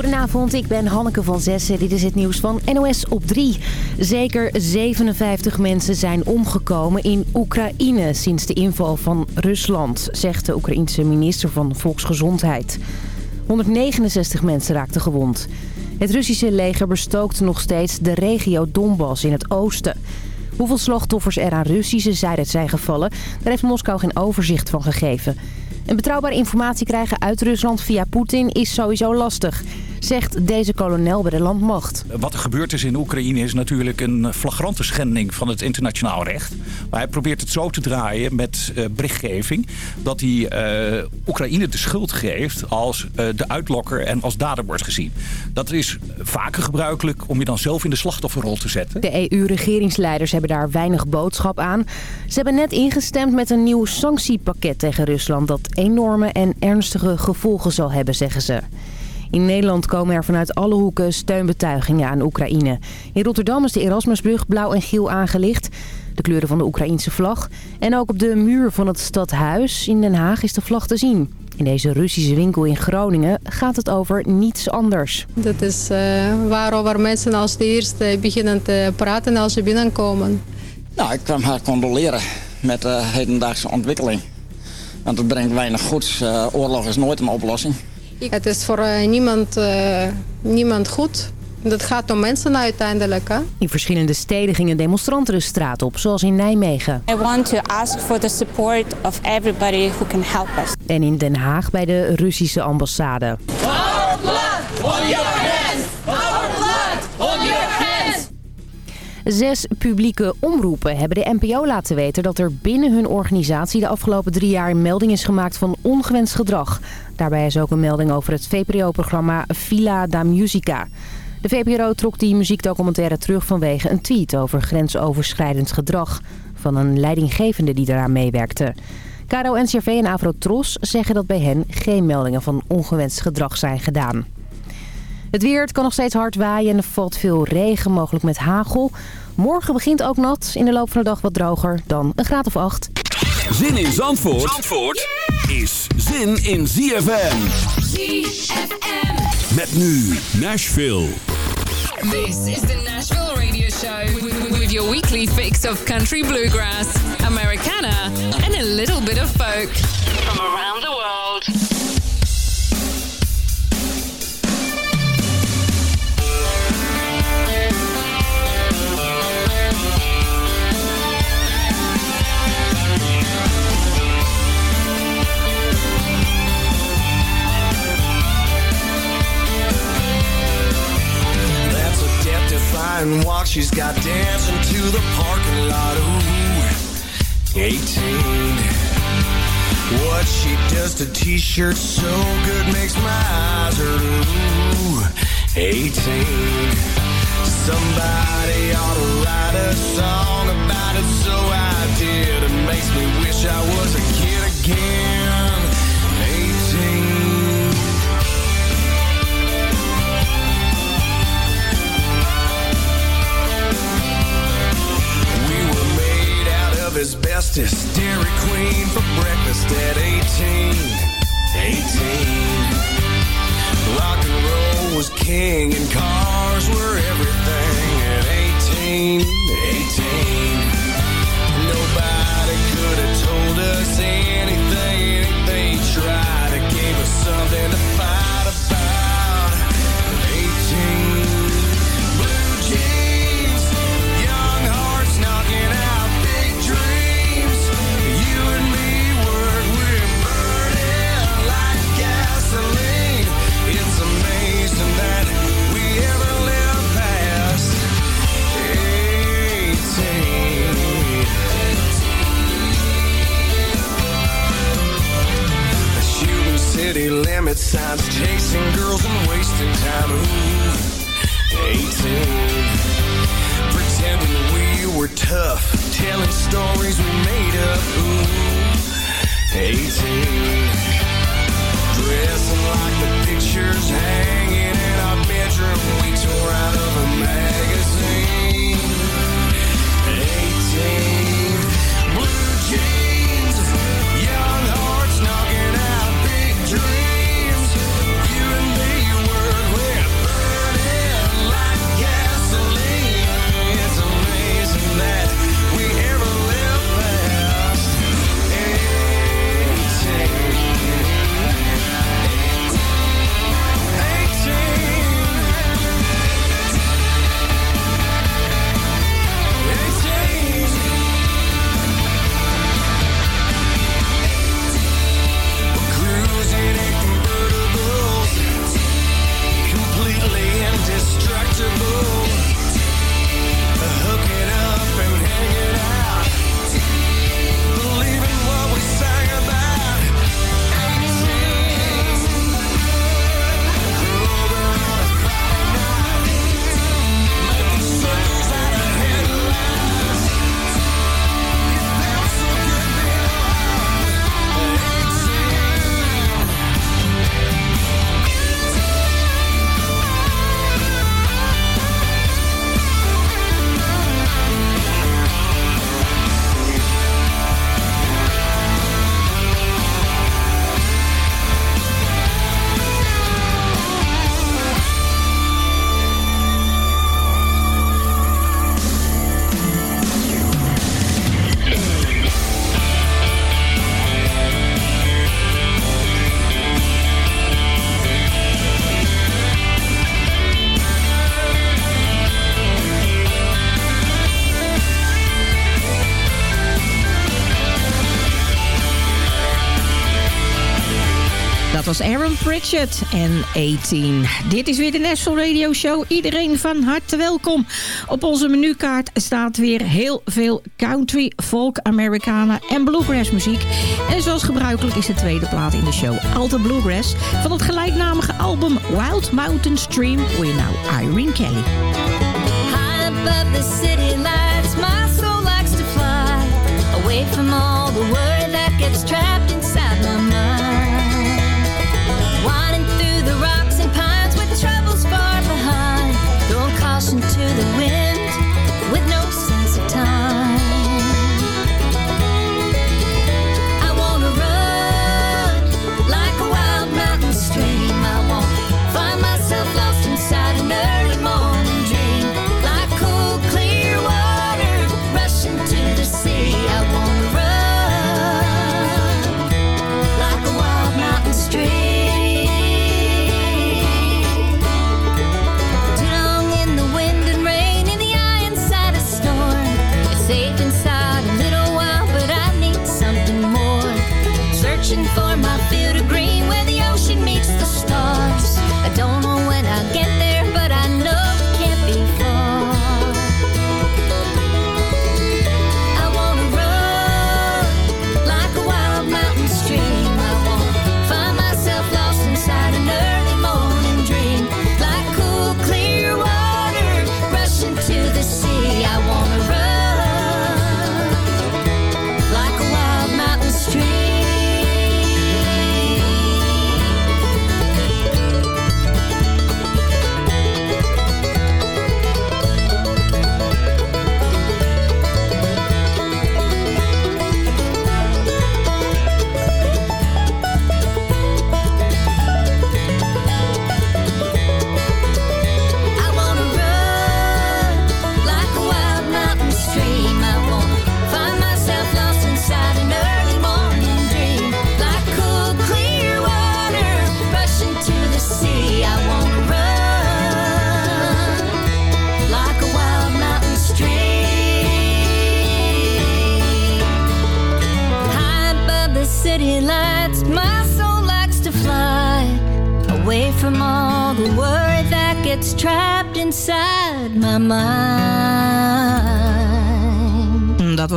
Goedenavond, ik ben Hanneke van Zessen. Dit is het nieuws van NOS op 3. Zeker 57 mensen zijn omgekomen in Oekraïne sinds de inval van Rusland, zegt de Oekraïense minister van Volksgezondheid. 169 mensen raakten gewond. Het Russische leger bestookt nog steeds de regio Donbass in het oosten. Hoeveel slachtoffers er aan Russische zijde zijn gevallen, daar heeft Moskou geen overzicht van gegeven. En betrouwbare informatie krijgen uit Rusland via Poetin is sowieso lastig zegt deze kolonel bij de landmacht. Wat er gebeurd is in Oekraïne is natuurlijk een flagrante schending van het internationaal recht. Maar hij probeert het zo te draaien met uh, berichtgeving dat hij uh, Oekraïne de schuld geeft als uh, de uitlokker en als dader wordt gezien. Dat is vaker gebruikelijk om je dan zelf in de slachtofferrol te zetten. De EU-regeringsleiders hebben daar weinig boodschap aan. Ze hebben net ingestemd met een nieuw sanctiepakket tegen Rusland dat enorme en ernstige gevolgen zal hebben, zeggen ze. In Nederland komen er vanuit alle hoeken steunbetuigingen aan Oekraïne. In Rotterdam is de Erasmusbrug blauw en geel aangelicht. De kleuren van de Oekraïense vlag. En ook op de muur van het stadhuis in Den Haag is de vlag te zien. In deze Russische winkel in Groningen gaat het over niets anders. Dat is uh, waarover mensen als de eerste beginnen te praten als ze binnenkomen. Nou, ik kwam haar condoleren met de hedendaagse ontwikkeling. Want het brengt weinig goeds. Uh, oorlog is nooit een oplossing. Het is voor uh, niemand, uh, niemand goed. Dat gaat om mensen uiteindelijk. Hè? In verschillende steden gingen demonstranten de straat op, zoals in Nijmegen. I want to ask for the support of everybody who can help us. En in Den Haag bij de Russische ambassade. Blood Zes publieke omroepen hebben de NPO laten weten dat er binnen hun organisatie de afgelopen drie jaar een melding is gemaakt van ongewenst gedrag. Daarbij is ook een melding over het VPRO-programma Villa da Musica. De VPRO trok die muziekdocumentaire terug vanwege een tweet over grensoverschrijdend gedrag van een leidinggevende die daaraan meewerkte. Caro NCRV en Avrotros zeggen dat bij hen geen meldingen van ongewenst gedrag zijn gedaan. Het weer, het kan nog steeds hard waaien en er valt veel regen, mogelijk met hagel. Morgen begint ook nat, in de loop van de dag wat droger, dan een graad of acht. Zin in Zandvoort, Zandvoort is zin in ZFM. ZFM. Met nu Nashville. This is the Nashville Radio Show with your weekly fix of country bluegrass, Americana and a little bit of folk from around the world. And walk she's got dancing to the parking lot. Ooh, 18. What she does to t-shirts so good makes my eyes hurt. Ooh, 18. Somebody ought to write a song about it, so I did. It makes me wish I was a kid again. Of asbestos Dairy Queen for breakfast at 18 18 Rock and roll was king and cars Pritchett en 18. Dit is weer de National Radio Show. Iedereen van harte welkom. Op onze menukaart staat weer heel veel country, folk, Americana en bluegrass muziek. En zoals gebruikelijk is de tweede plaat in de show Alte Bluegrass... van het gelijknamige album Wild Mountain Stream. Je nou Irene Kelly. High above the city lights, my soul likes to fly away from all the worry that gets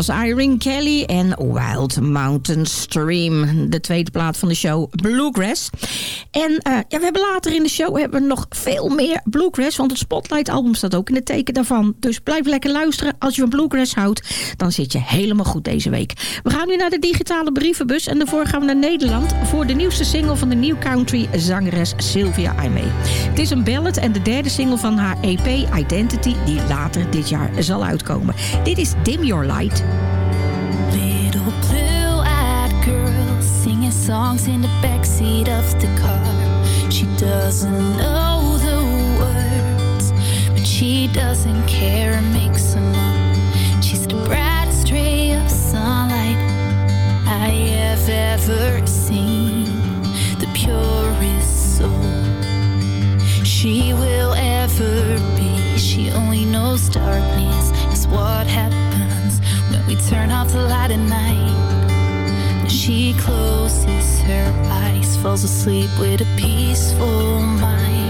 was Irene Kelly en Wild Mountain Stream. De tweede plaat van de show Bluegrass. En eh, ja, we hebben later in de show hebben we nog veel meer Bluegrass. Want het Spotlight album staat ook in het teken daarvan. Dus blijf lekker luisteren. Als je van Bluegrass houdt, dan zit je helemaal goed deze week. We gaan nu naar de digitale brievenbus. En daarvoor gaan we naar Nederland voor de nieuwste single van de New Country zangeres Sylvia Aimee. Het is een ballad en de derde single van haar EP Identity die later dit jaar zal uitkomen. Dit is Dim Your Light. Songs in the backseat of the car. She doesn't know the words, but she doesn't care and makes them up. She's the brightest ray of sunlight I have ever seen, the purest soul she will ever be. She only knows darkness is what happens we turn off the light at night. She closes her eyes, falls asleep with a peaceful mind.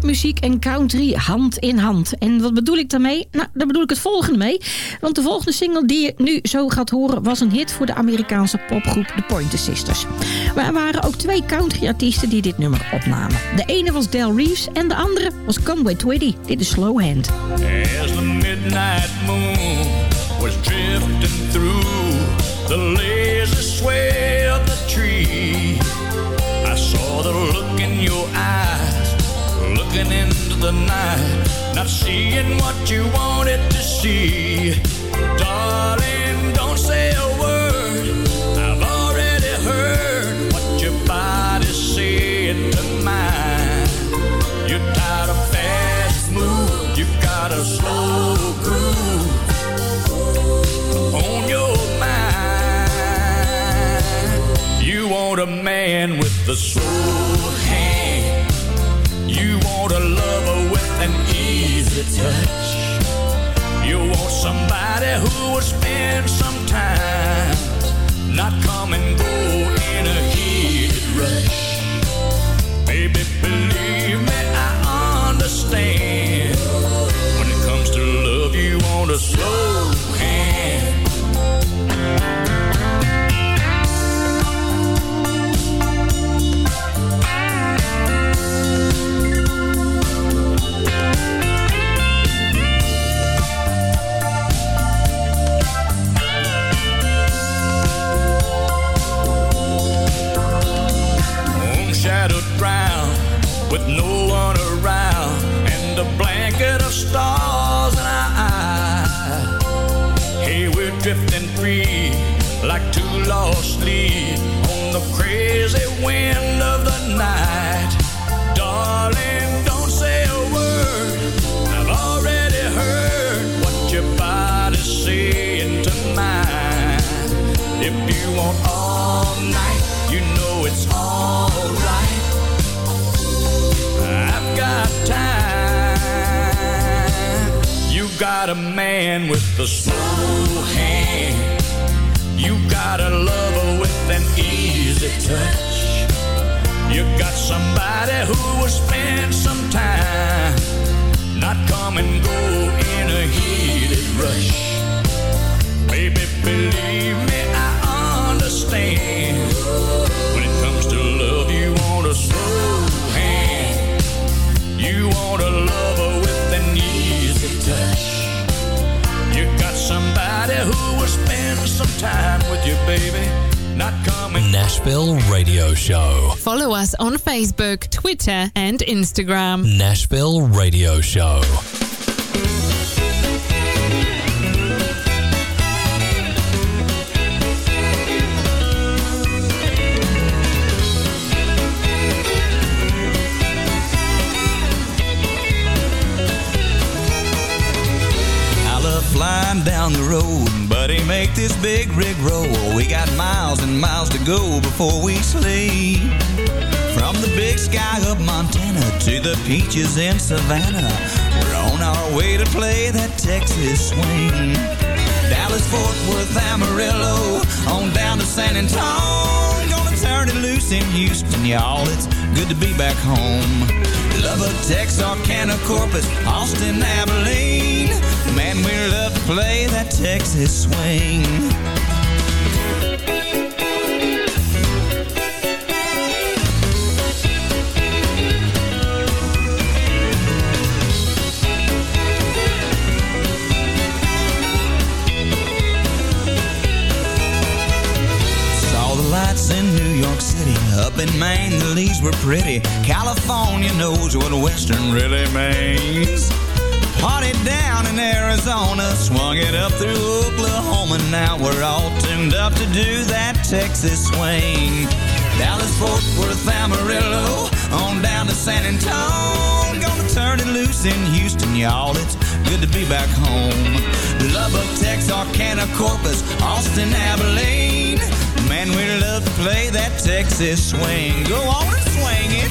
Popmuziek en country hand in hand. En wat bedoel ik daarmee? Nou, daar bedoel ik het volgende mee. Want de volgende single die je nu zo gaat horen... was een hit voor de Amerikaanse popgroep The Pointer Sisters. Maar er waren ook twee country-artiesten die dit nummer opnamen. De ene was Del Reeves en de andere was Conway Twitty. Dit is Slow Hand. As the midnight moon was drifting through the sway of the tree, I saw the look in your eyes, looking into the night, not seeing what you wanted to see. Darling, don't say a word. I've already heard what your body's saying to mine. You're tired of fast moves, you got a slow groove on your mind. You want a man with a slow easy touch. You want somebody who will spend some time, not come and go in a heated rush. Baby, believe me, Instagram. Nashville Radio Show. I love flying down the road, buddy, make this big rig roll. We got miles and miles to go before we sleep. From the big sky of Montana to the peaches in Savannah, we're on our way to play that Texas swing. Dallas, Fort Worth, Amarillo, on down to San Antonio. Gonna turn it loose in Houston, y'all. It's good to be back home. Lubbock, Texarkana, Corpus, Austin, Abilene. Man, we love to play that Texas swing. Up in Maine, the leaves were pretty. California knows what Western really means. Party down in Arizona, swung it up through Oklahoma. Now we're all tuned up to do that Texas swing. Dallas, Fort Worth, Amarillo, on down to San Antonio. Gonna turn it loose in Houston, y'all. It's good to be back home. Lubbock, Texarkana, Corpus, Austin, Abilene. Man, we love to play that Texas swing. Go on and swing it.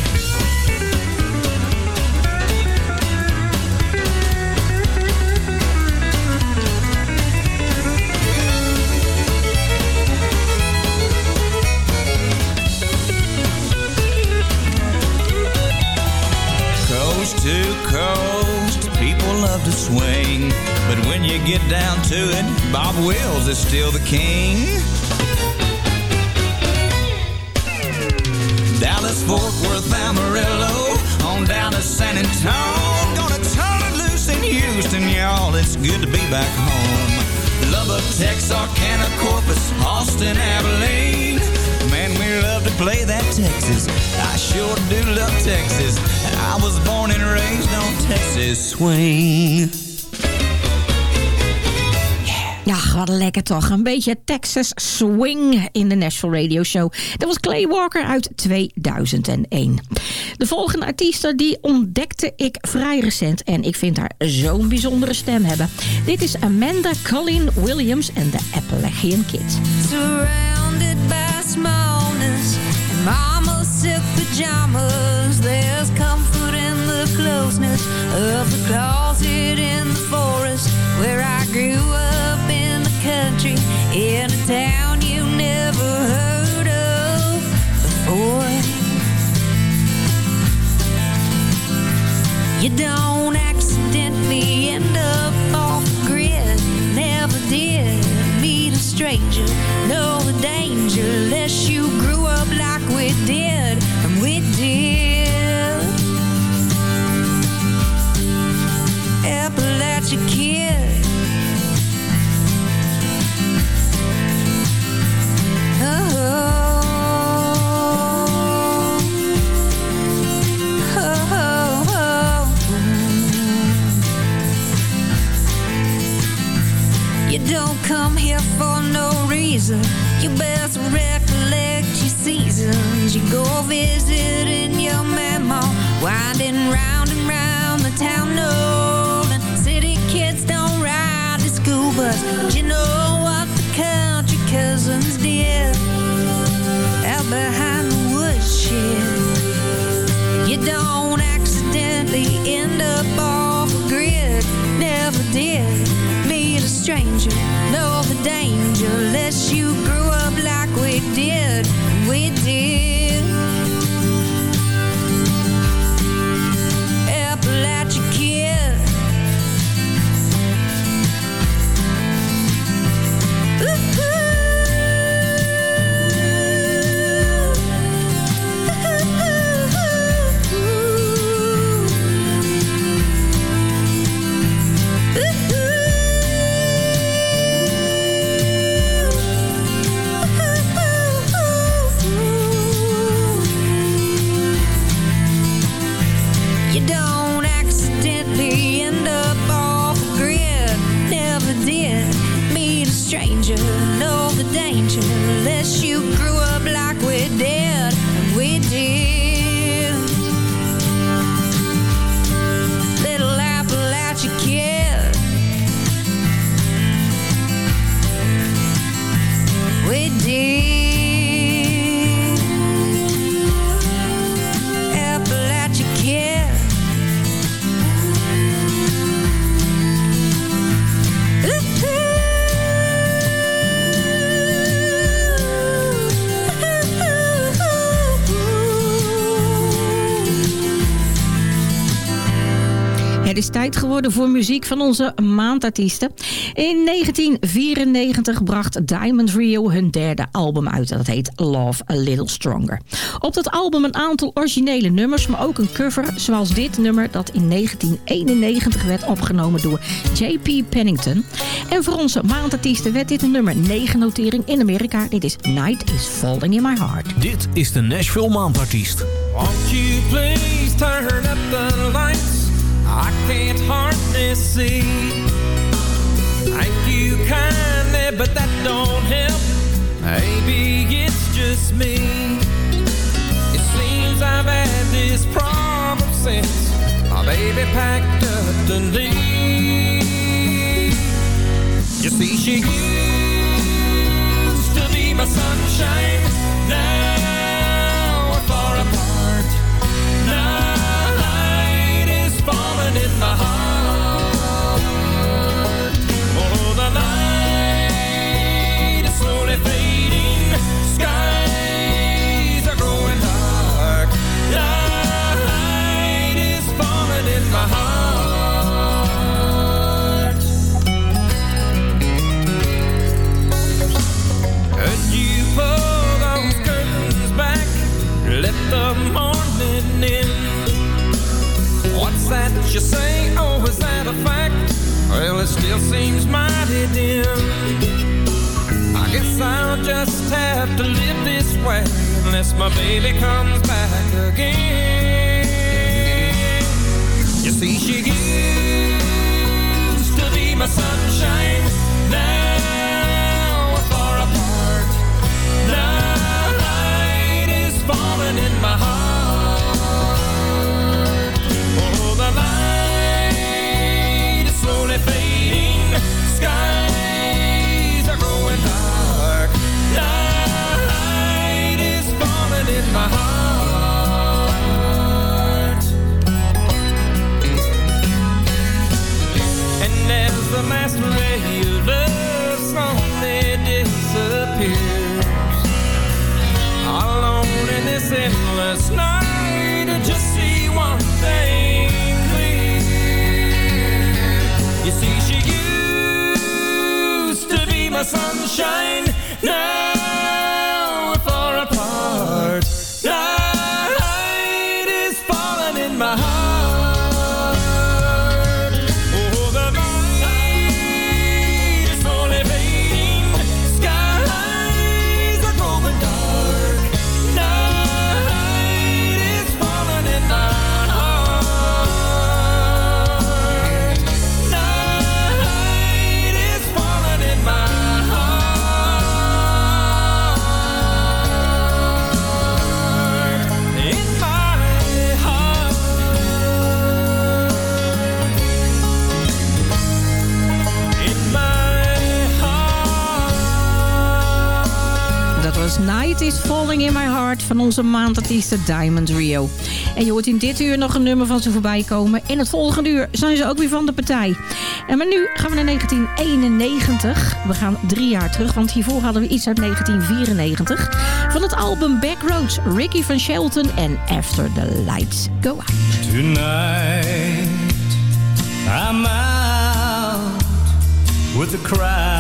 Coast to coast, people love to swing. But when you get down to it, Bob Wills is still the king. Fort Worth, Amarillo, on down to San Antonio. Gonna turn it loose in Houston, y'all. It's good to be back home. Lubbock, Texarkana, Corpus, Austin, Abilene. Man, we love to play that Texas. I sure do love Texas. I was born and raised on Texas swing. Ja, wat lekker toch. Een beetje Texas swing in de Nashville Radio Show. Dat was Clay Walker uit 2001. De volgende artiest die ontdekte ik vrij recent. En ik vind haar zo'n bijzondere stem hebben. Dit is Amanda Colleen Williams en de Appalachian Kid. Surrounded by smallness and pajamas. There's comfort in the closeness of the closet in the forest where I grew up country in a town you never heard of before. You don't accidentally end up off grid, never did meet a stranger, know the danger unless you grew up like we did, and we did. Appalachia kid. Don't come here for no reason. You best recollect your seasons. You go visiting your mama, winding round and round the town knowing tijd geworden voor muziek van onze maandartiesten. In 1994 bracht Diamond Rio hun derde album uit. Dat heet Love A Little Stronger. Op dat album een aantal originele nummers, maar ook een cover zoals dit nummer dat in 1991 werd opgenomen door J.P. Pennington. En voor onze maandartiesten werd dit een nummer 9 notering in Amerika. Dit is Night is Falling in My Heart. Dit is de Nashville Maandartiest. Won't you please turn up the lights? I can't hardly see. Thank you kindly, but that don't help. Maybe it's just me. It seems I've had this problem since my baby packed up to leave. You see, she used to be my sunshine. Now in my heart. That you say? Oh, is that a fact? Well, it still seems mighty dim. I guess I'll just have to live this way unless my baby comes back again. You see, she used to be my sunshine. Now we're far apart. Night is falling in my heart. Onze maandartiesten Diamond Rio. En je hoort in dit uur nog een nummer van ze voorbij komen. In het volgende uur zijn ze ook weer van de partij. En maar nu gaan we naar 1991. We gaan drie jaar terug, want hiervoor hadden we iets uit 1994. Van het album Backroads, Ricky van Shelton en After the Lights Go Out. Tonight, I'm out with the crowd.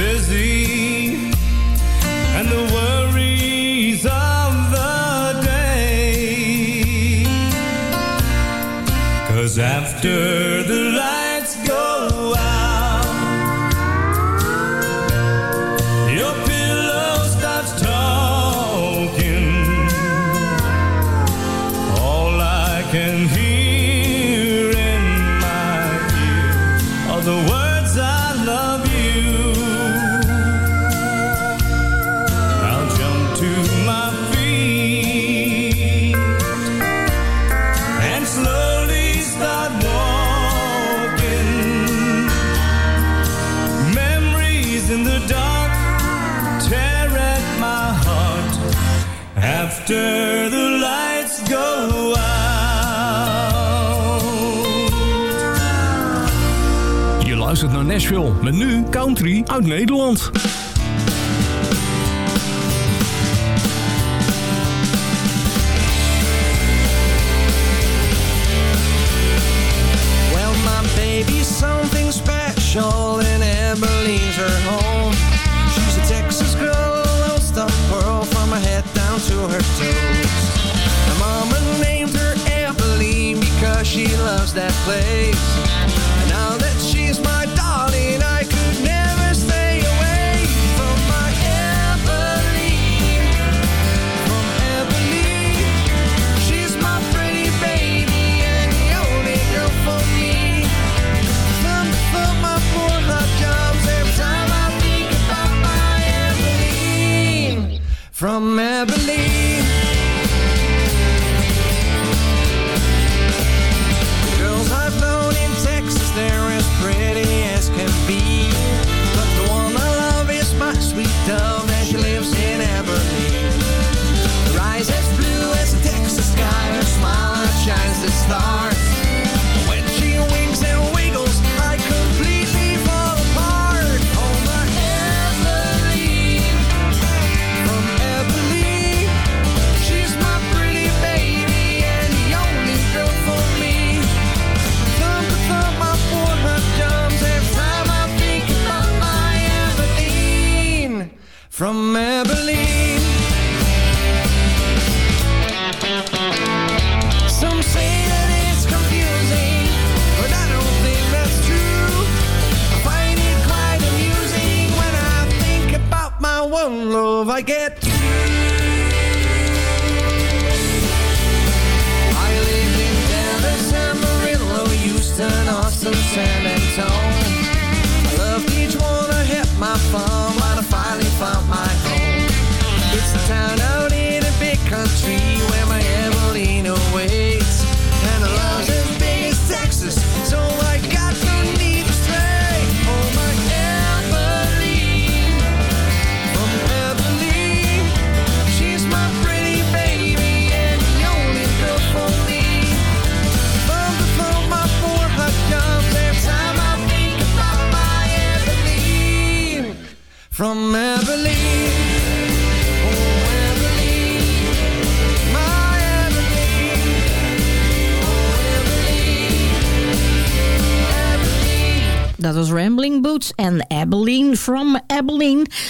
busy and the worries of the day. Cause after Nashville. Met nu country uit Nederland. Well, my baby, something special in Abilene, her home. She's a Texas girl, lost stuff girl from her head down to her toes. Her mama named her Abilene because she loves that place.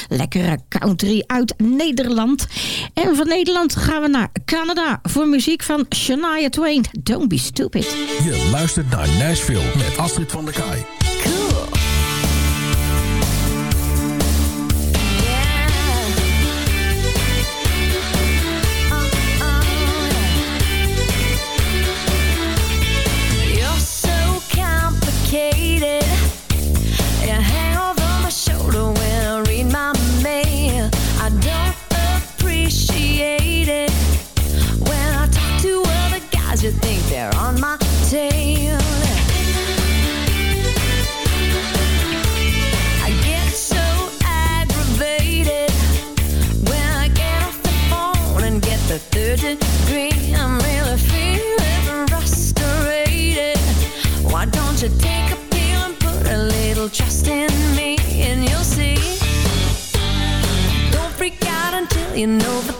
Lekkere country uit Nederland. En van Nederland gaan we naar Canada voor muziek van Shania Twain. Don't be stupid. Je luistert naar Nashville met Astrid van der Kaai. you know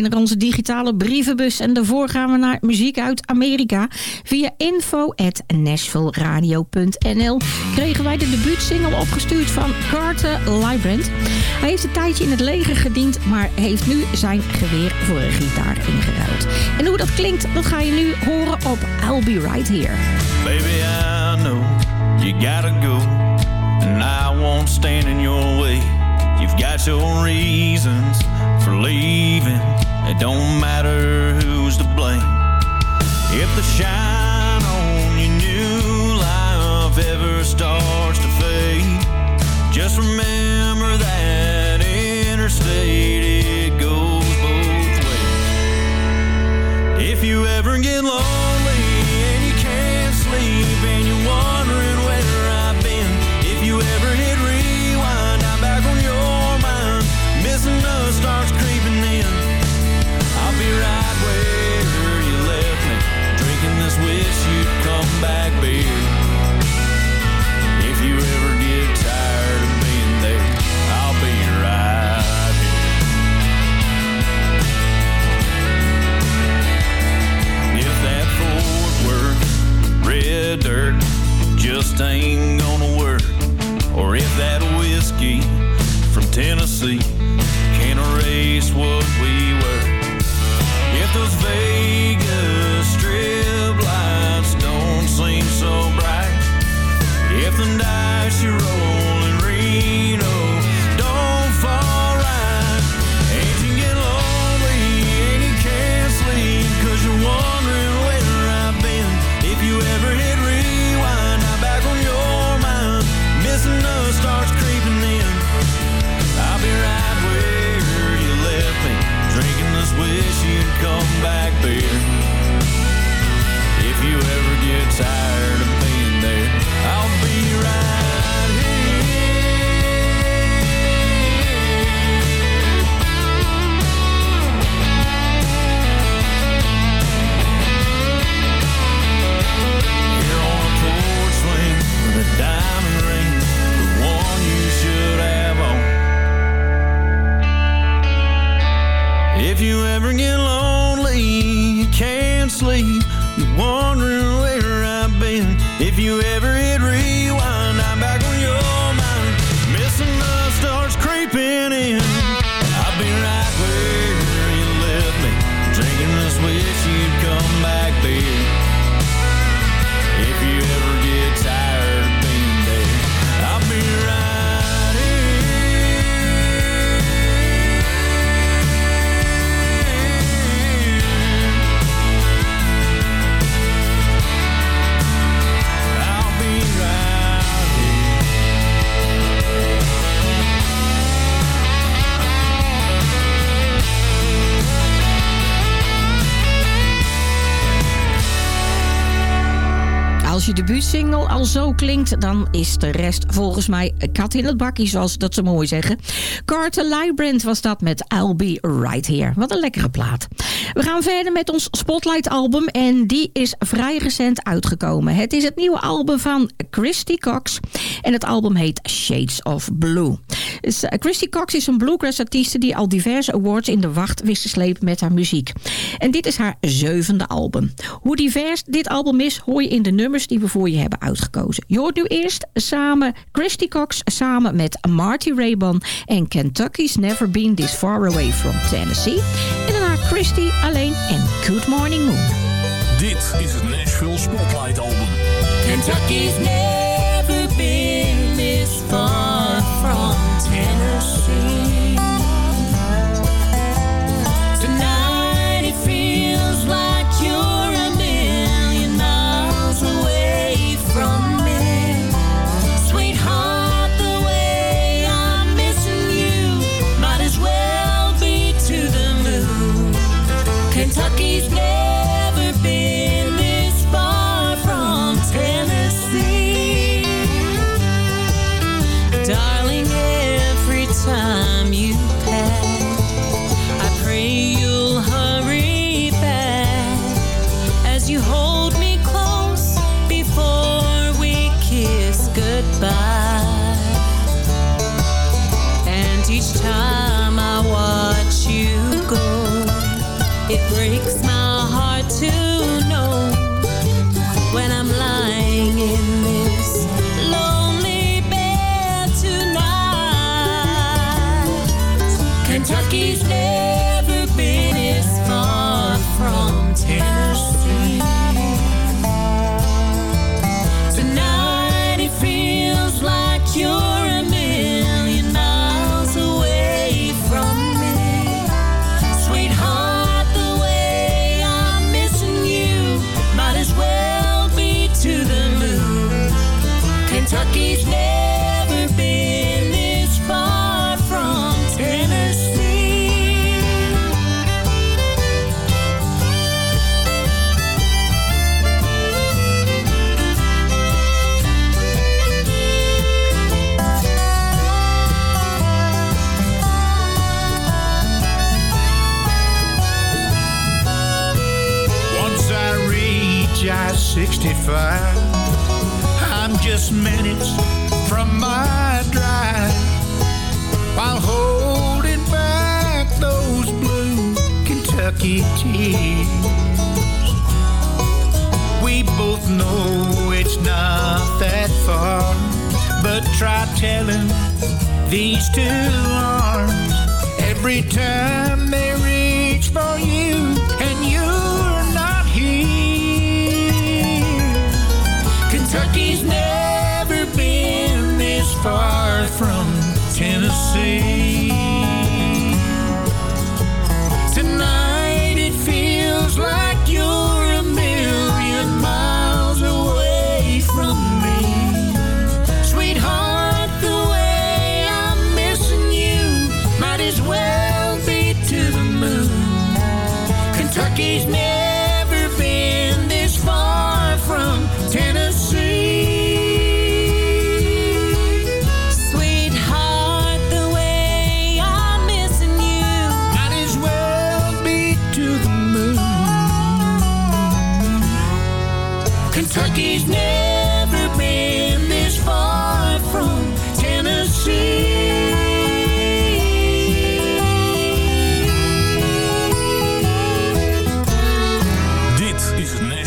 weer naar onze digitale brievenbus. En daarvoor gaan we naar muziek uit Amerika. Via info at kregen wij de debuutsingle opgestuurd van Carter Librand. Hij heeft een tijdje in het leger gediend, maar heeft nu zijn geweer voor een gitaar ingeruild. En hoe dat klinkt, dat ga je nu horen op I'll Be Right Here. Baby, I know you gotta go and I won't stand in your way. You've got your reasons for leaving. It don't matter who's to blame. If the shine on your new life ever starts to fade, just remember. dirt just ain't gonna work. Or if that whiskey from Tennessee can't erase what we were. Dan is de rest volgens mij kat in het bakkie, zoals dat ze mooi zeggen. Carter Lybrand was dat met I'll Be Right Here. Wat een lekkere plaat. We gaan verder met ons Spotlight album en die is vrij recent uitgekomen. Het is het nieuwe album van Christy Cox en het album heet Shades of Blue. Christy Cox is een bluegrass artieste die al diverse awards in de wacht wist te slepen met haar muziek. En dit is haar zevende album. Hoe divers dit album is, hoor je in de nummers die we voor je hebben uitgekozen. Je hoort nu eerst samen Christy Cox samen met Marty Raybon en Kentucky's Never Been This Far Away From Tennessee. En daarna Christy alleen en Good Morning Moon. Dit is het Nashville Spotlight album. Kentucky's never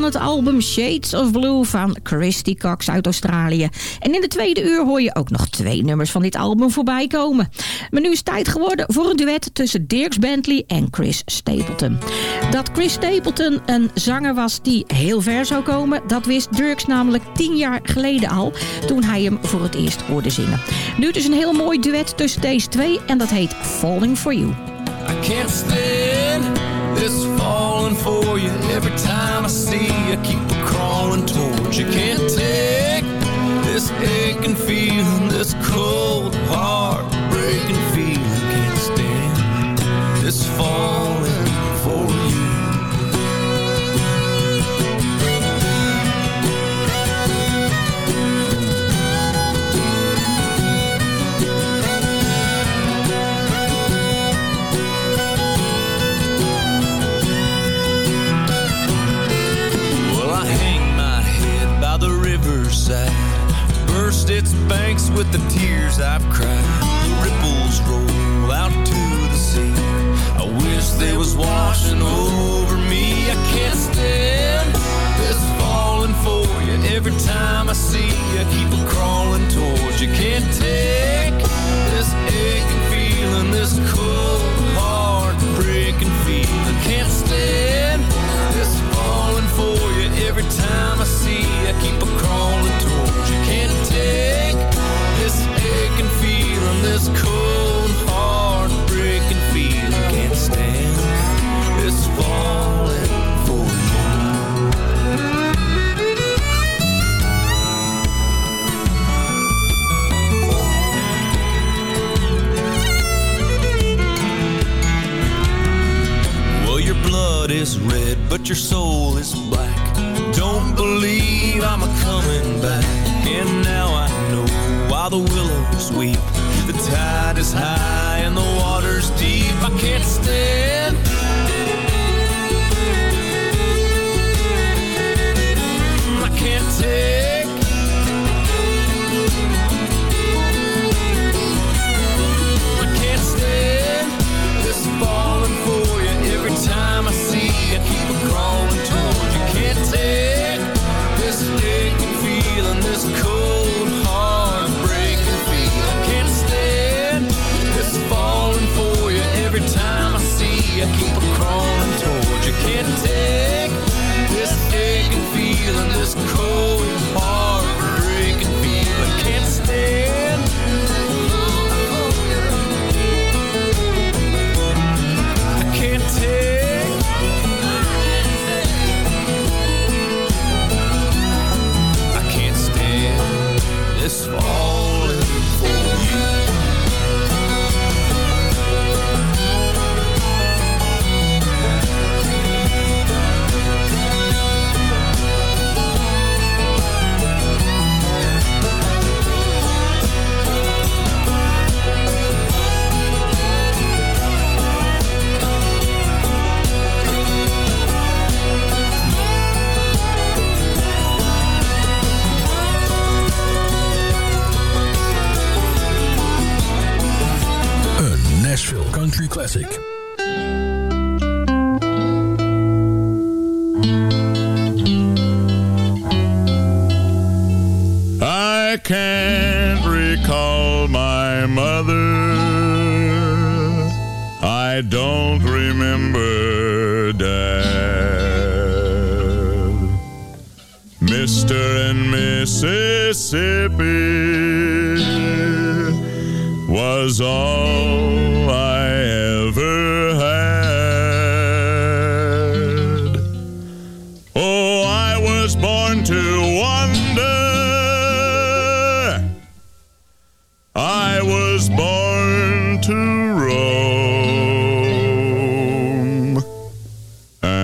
van het album Shades of Blue van Christy Cox uit Australië. En in de tweede uur hoor je ook nog twee nummers van dit album voorbij komen. Maar nu is tijd geworden voor een duet tussen Dirks Bentley en Chris Stapleton. Dat Chris Stapleton een zanger was die heel ver zou komen... dat wist Dirks namelijk tien jaar geleden al... toen hij hem voor het eerst hoorde zingen. Nu dus een heel mooi duet tussen deze twee... en dat heet Falling For You. This falling for you. Every time I see you keep a crawling towards you. Can't take this aching feeling this cold heart.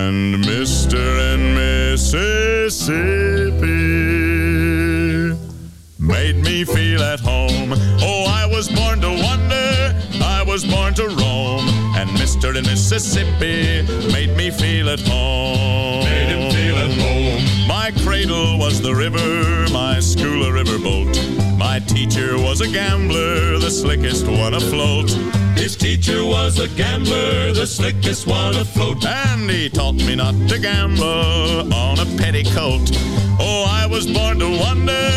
And Mr. and Mississippi made me feel at home. Oh, I was born to wonder. I was born to roam. And Mr. and Mississippi made me feel at home. Made him feel at home. My cradle was the river, my school a riverboat. My teacher was a gambler, the slickest one afloat. His teacher was a gambler, the slickest one afloat. And he taught me not to gamble on a petticoat. Oh, I was born to wonder,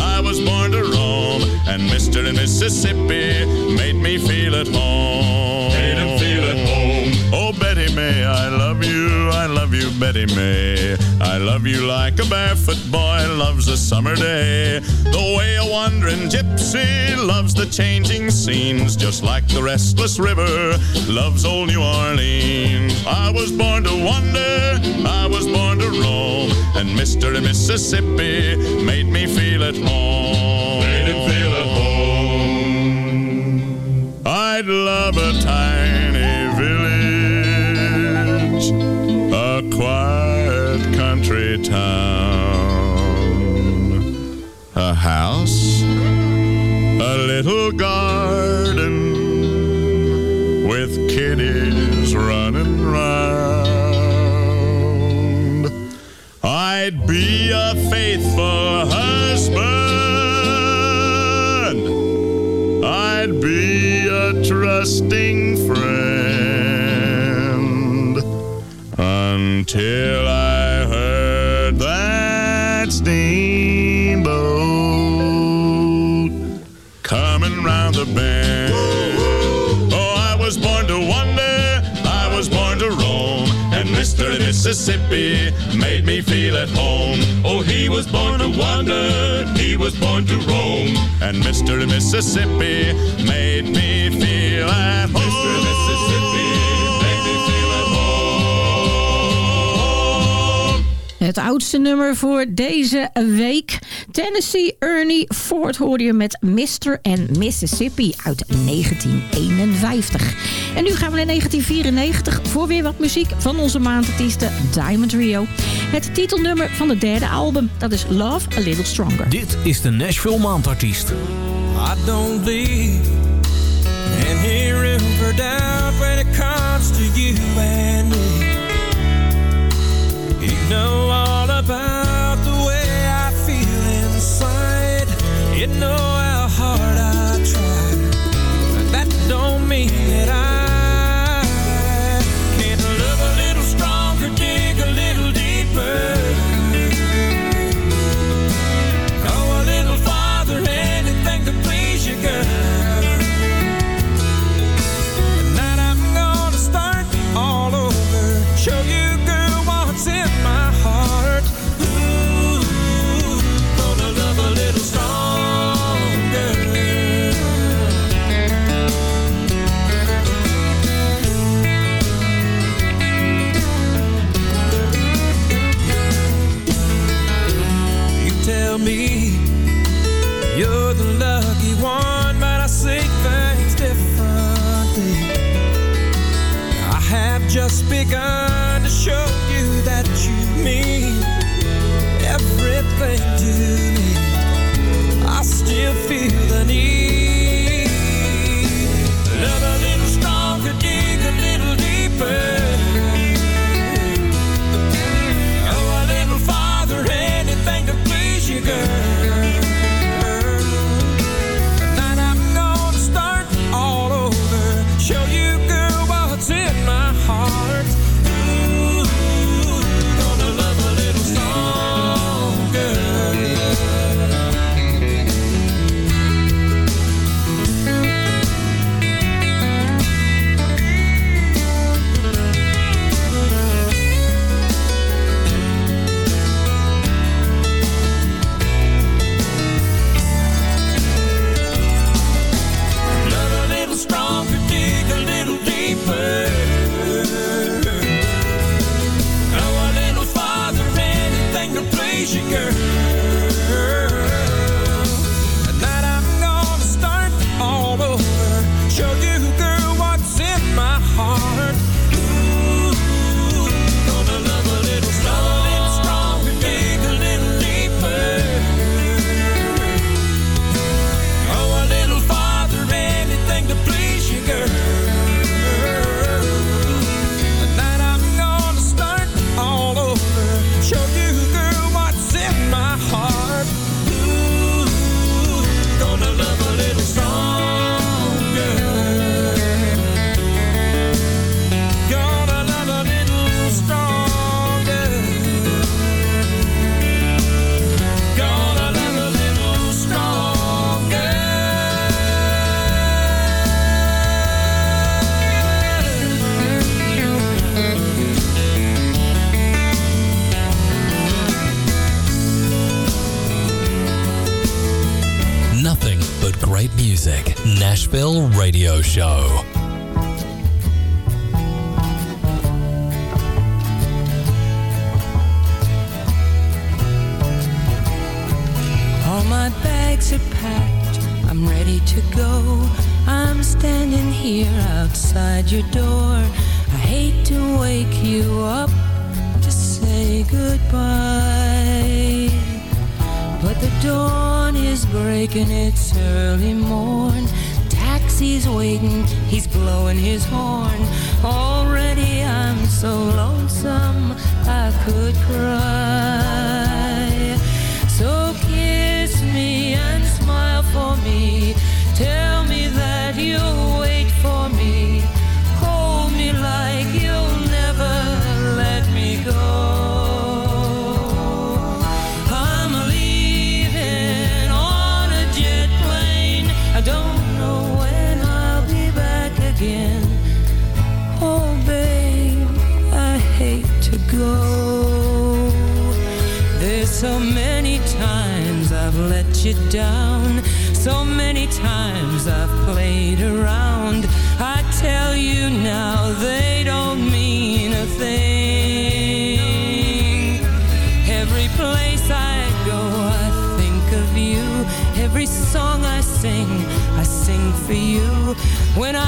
I was born to roam. And Mr. and Mississippi made me feel at home. May, I love you, I love you, Betty May. I love you like a barefoot boy loves a summer day. The way a wandering gypsy loves the changing scenes, just like the restless river loves old New Orleans. I was born to wander, I was born to roam, and Mr. and Mississippi made me feel at home. Made him feel at home. I'd love a tiny quiet country town, a house, a little garden with kitties running round. I'd be a faithful husband. I'd be a trusting until I heard that steamboat coming round the bend. Oh, I was born to wonder, I was born to roam, and Mr. Mississippi made me feel at home. Oh, he was born to wander, he was born to roam, and Mr. Mississippi made me feel at home. Mr. Mississippi Het oudste nummer voor deze week. Tennessee Ernie Ford hoorde je met Mr. and Mississippi uit 1951. En nu gaan we naar 1994 voor weer wat muziek van onze maandartiesten Diamond Rio. Het titelnummer van het derde album, dat is Love A Little Stronger. Dit is de Nashville Maandartiest. I don't live in here for doubt when it comes to you and me. Know all about the way I feel inside. You know how hard I try. That don't mean that I begun to show you that you mean everything to me. I still feel the need. music, Nashville Radio Show. All my bags are packed, I'm ready to go. I'm standing here outside your door. I hate to wake you up to say goodbye, but the door is breaking, it's early morn. Taxi's waiting, he's blowing his horn. Already I'm so lonesome, I could cry. So kiss me and smile for me. Tell when I